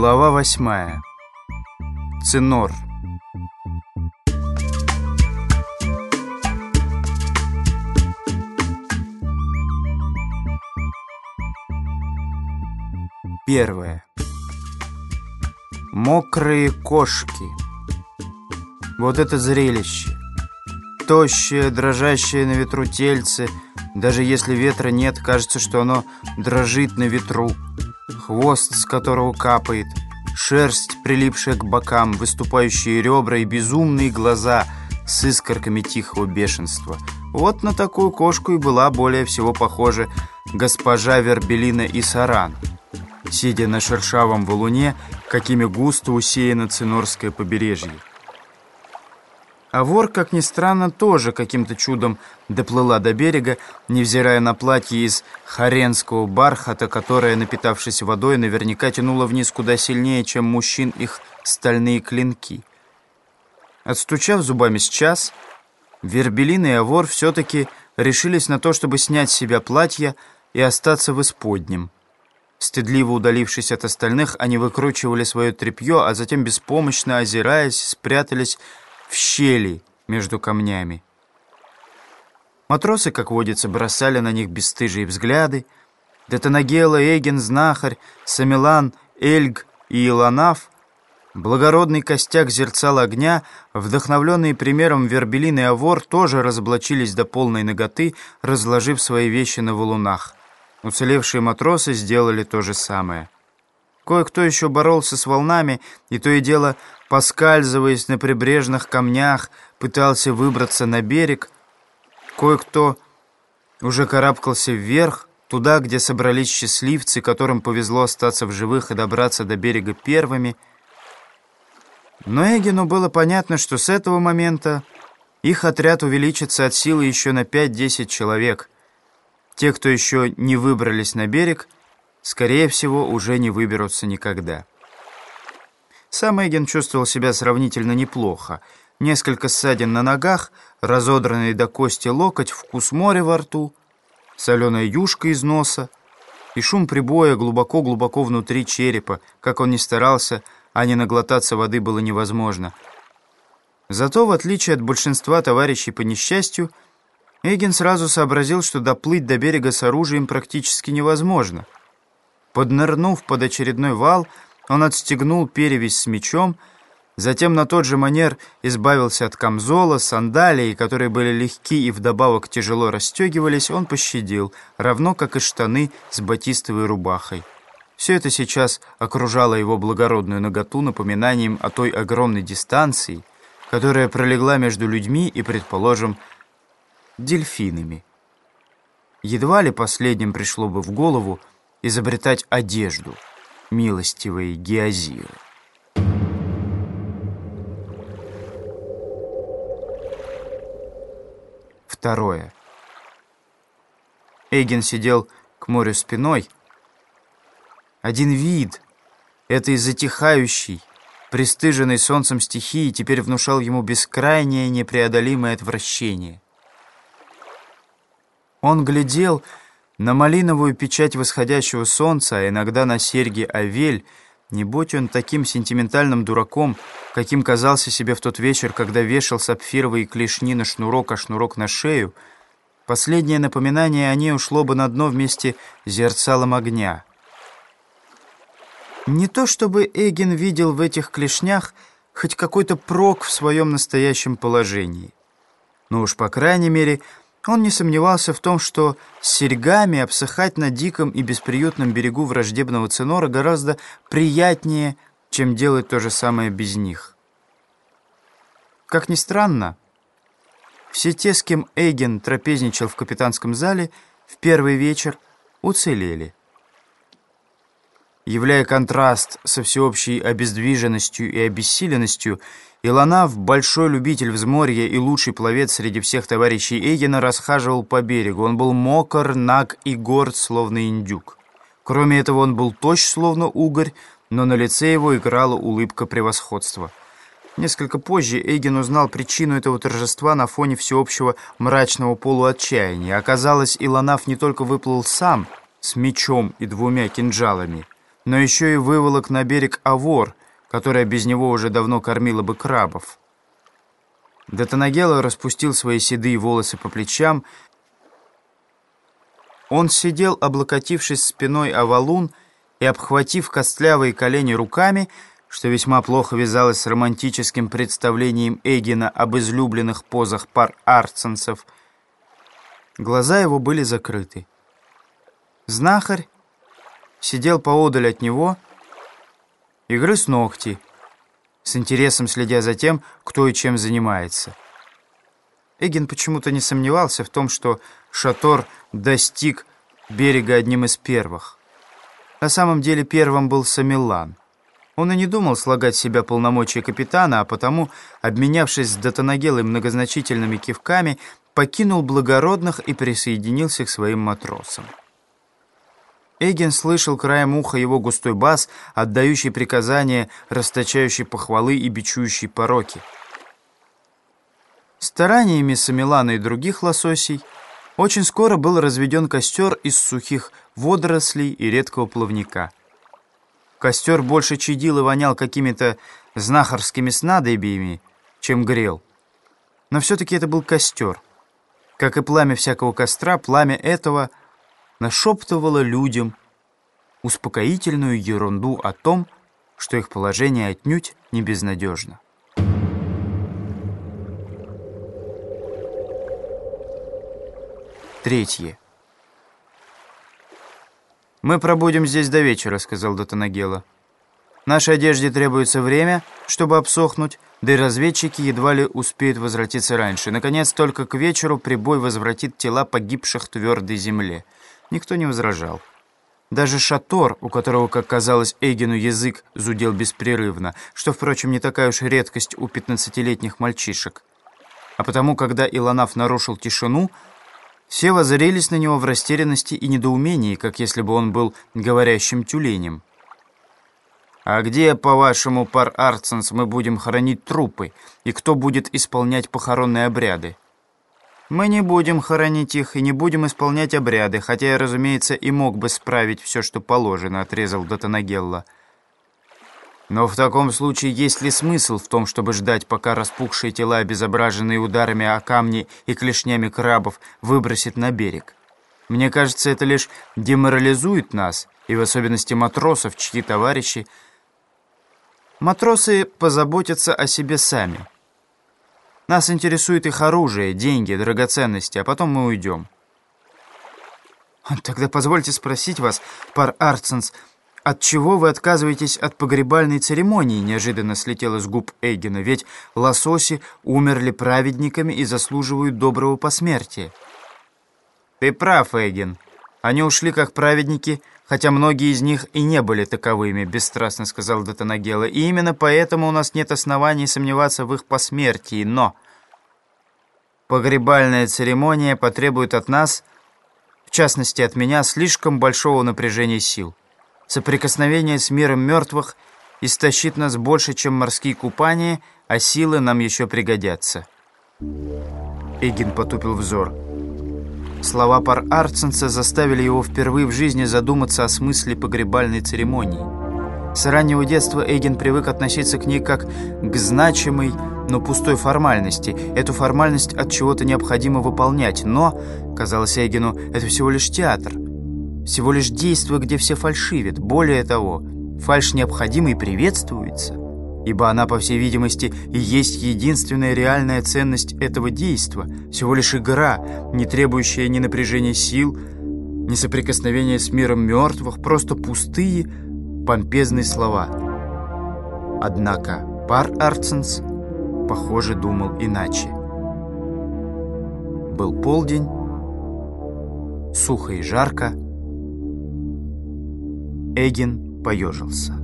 Глава восьмая. Цинор. Первое. Мокрые кошки. Вот это зрелище. Тощее, дрожащее на ветру тельце. Даже если ветра нет, кажется, что оно дрожит на ветру хвост, с которого капает, шерсть, прилипшая к бокам, выступающие ребра и безумные глаза с искорками тихого бешенства. Вот на такую кошку и была более всего похожа госпожа Вербелина и Саран. Сидя на шершавом валуне, какими густо усеяно Цинорское побережье. А вор, как ни странно, тоже каким-то чудом доплыла до берега, невзирая на платье из харенского бархата, которое, напитавшись водой, наверняка тянуло вниз куда сильнее, чем мужчин их стальные клинки. Отстучав зубами с час, Вербелин и Авор все-таки решились на то, чтобы снять с себя платье и остаться в исподнем. Стыдливо удалившись от остальных, они выкручивали свое тряпье, а затем, беспомощно озираясь, спрятались в щели между камнями. Матросы, как водится, бросали на них бесстыжие взгляды. Детонагела, Эгин, Знахарь, Самилан, Эльг и Илонаф, благородный костяк зерцал огня, вдохновленные примером Вербелин и Авор, тоже разоблачились до полной ноготы, разложив свои вещи на валунах. Уцелевшие матросы сделали то же самое. Кое-кто еще боролся с волнами, и то и дело поскальзываясь на прибрежных камнях, пытался выбраться на берег. Кое-кто уже карабкался вверх, туда, где собрались счастливцы, которым повезло остаться в живых и добраться до берега первыми. Но Эгину было понятно, что с этого момента их отряд увеличится от силы еще на 5-10 человек. Те, кто еще не выбрались на берег, скорее всего, уже не выберутся никогда. Сам Эгин чувствовал себя сравнительно неплохо. Несколько ссадин на ногах, разодранный до кости локоть, вкус моря во рту, соленая юшка из носа и шум прибоя глубоко-глубоко внутри черепа. Как он ни старался, а не наглотаться воды было невозможно. Зато, в отличие от большинства товарищей по несчастью, Эгин сразу сообразил, что доплыть до берега с оружием практически невозможно. Поднырнув под очередной вал, он отстегнул перевязь с мечом, затем на тот же манер избавился от камзола, сандалий, которые были легки и вдобавок тяжело расстегивались, он пощадил, равно как и штаны с батистовой рубахой. Все это сейчас окружало его благородную наготу напоминанием о той огромной дистанции, которая пролегла между людьми и, предположим, дельфинами. Едва ли последним пришло бы в голову изобретать одежду — милостивые Геозиры. Второе. Эйген сидел к морю спиной. Один вид этой затихающей, пристыженной солнцем стихии теперь внушал ему бескрайнее непреодолимое отвращение. Он глядел на малиновую печать восходящего солнца, а иногда на серьги Авель, не будь он таким сентиментальным дураком, каким казался себе в тот вечер, когда вешал сапфировые клешни на шнурок, а шнурок на шею, последнее напоминание о ней ушло бы на дно вместе с зерцалом огня. Не то чтобы Эгин видел в этих клешнях хоть какой-то прок в своем настоящем положении. Но уж, по крайней мере, он не сомневался в том, что с серьгами обсыхать на диком и бесприютном берегу враждебного ценора гораздо приятнее, чем делать то же самое без них. Как ни странно, все те, с кем Эйген трапезничал в капитанском зале, в первый вечер уцелели являя контраст со всеобщей обездвиженностью и обессиленностью, Илонав, большой любитель взморья и лучший пловец среди всех товарищей Эйгена, расхаживал по берегу. Он был мокр, наг и горд, словно индюк. Кроме этого, он был тощ, словно угорь, но на лице его играла улыбка превосходства. Несколько позже Эйген узнал причину этого торжества на фоне всеобщего мрачного полуотчаяния. Оказалось, Илонав не только выплыл сам с мечом и двумя кинжалами, но еще и выволок на берег Авор, которая без него уже давно кормила бы крабов. Детонагела распустил свои седые волосы по плечам. Он сидел, облокотившись спиной о валун и обхватив костлявые колени руками, что весьма плохо вязалось с романтическим представлением Эгина об излюбленных позах пар арценцев. Глаза его были закрыты. Знахарь сидел поодаль от него и грыз ногти, с интересом следя за тем, кто и чем занимается. Эгин почему-то не сомневался в том, что Шатор достиг берега одним из первых. На самом деле первым был Самилан. Он и не думал слагать себя полномочия капитана, а потому, обменявшись с Датанагелой многозначительными кивками, покинул благородных и присоединился к своим матросам. Эгин слышал краем уха его густой бас, отдающий приказания, расточающий похвалы и бичующий пороки. Стараниями Самилана и других лососей очень скоро был разведен костер из сухих водорослей и редкого плавника. Костер больше чадил и вонял какими-то знахарскими снадобьями, чем грел. Но все-таки это был костер. Как и пламя всякого костра, пламя этого — нашептывала людям успокоительную ерунду о том, что их положение отнюдь не безнадежно. Третье. «Мы пробудем здесь до вечера», — сказал Датанагела. «Нашей одежде требуется время, чтобы обсохнуть, да и разведчики едва ли успеют возвратиться раньше. Наконец, только к вечеру прибой возвратит тела погибших твердой земле». Никто не возражал. Даже Шатор, у которого, как казалось, Эйгену язык зудел беспрерывно, что, впрочем, не такая уж редкость у пятнадцатилетних мальчишек. А потому, когда Илонаф нарушил тишину, все воззрелись на него в растерянности и недоумении, как если бы он был говорящим тюленем. «А где, по-вашему, пар Арценс, мы будем хоронить трупы, и кто будет исполнять похоронные обряды?» Мы не будем хоронить их и не будем исполнять обряды, хотя я, разумеется, и мог бы справить все, что положено, отрезал Датанагелла. Но в таком случае есть ли смысл в том, чтобы ждать, пока распухшие тела, обезображенные ударами о камни и клешнями крабов, выбросит на берег? Мне кажется, это лишь деморализует нас, и в особенности матросов, чьи товарищи... Матросы позаботятся о себе сами. Нас интересует их оружие, деньги, драгоценности, а потом мы уйдем. Тогда позвольте спросить вас, пар Арценс, от чего вы отказываетесь от погребальной церемонии, неожиданно слетело с губ Эйгена, ведь лососи умерли праведниками и заслуживают доброго посмертия. Ты прав, Эйген. Они ушли как праведники, хотя многие из них и не были таковыми, бесстрастно сказал Датанагела, и именно поэтому у нас нет оснований сомневаться в их посмертии, но... Погребальная церемония потребует от нас, в частности от меня, слишком большого напряжения сил. Соприкосновение с миром мертвых истощит нас больше, чем морские купания, а силы нам еще пригодятся. Эгин потупил взор. Слова пар Арценса заставили его впервые в жизни задуматься о смысле погребальной церемонии. С раннего детства Эйген привык относиться к ней как к значимой, но пустой формальности. Эту формальность от чего-то необходимо выполнять, но, казалось Эйгену, это всего лишь театр. Всего лишь действие, где все фальшивят. Более того, фальшь необходима и приветствуется ибо она, по всей видимости, и есть единственная реальная ценность этого действа, всего лишь игра, не требующая ни напряжения сил, ни соприкосновения с миром мертвых, просто пустые, помпезные слова. Однако пар Арценс, похоже, думал иначе. Был полдень, сухо и жарко, Эгин поежился.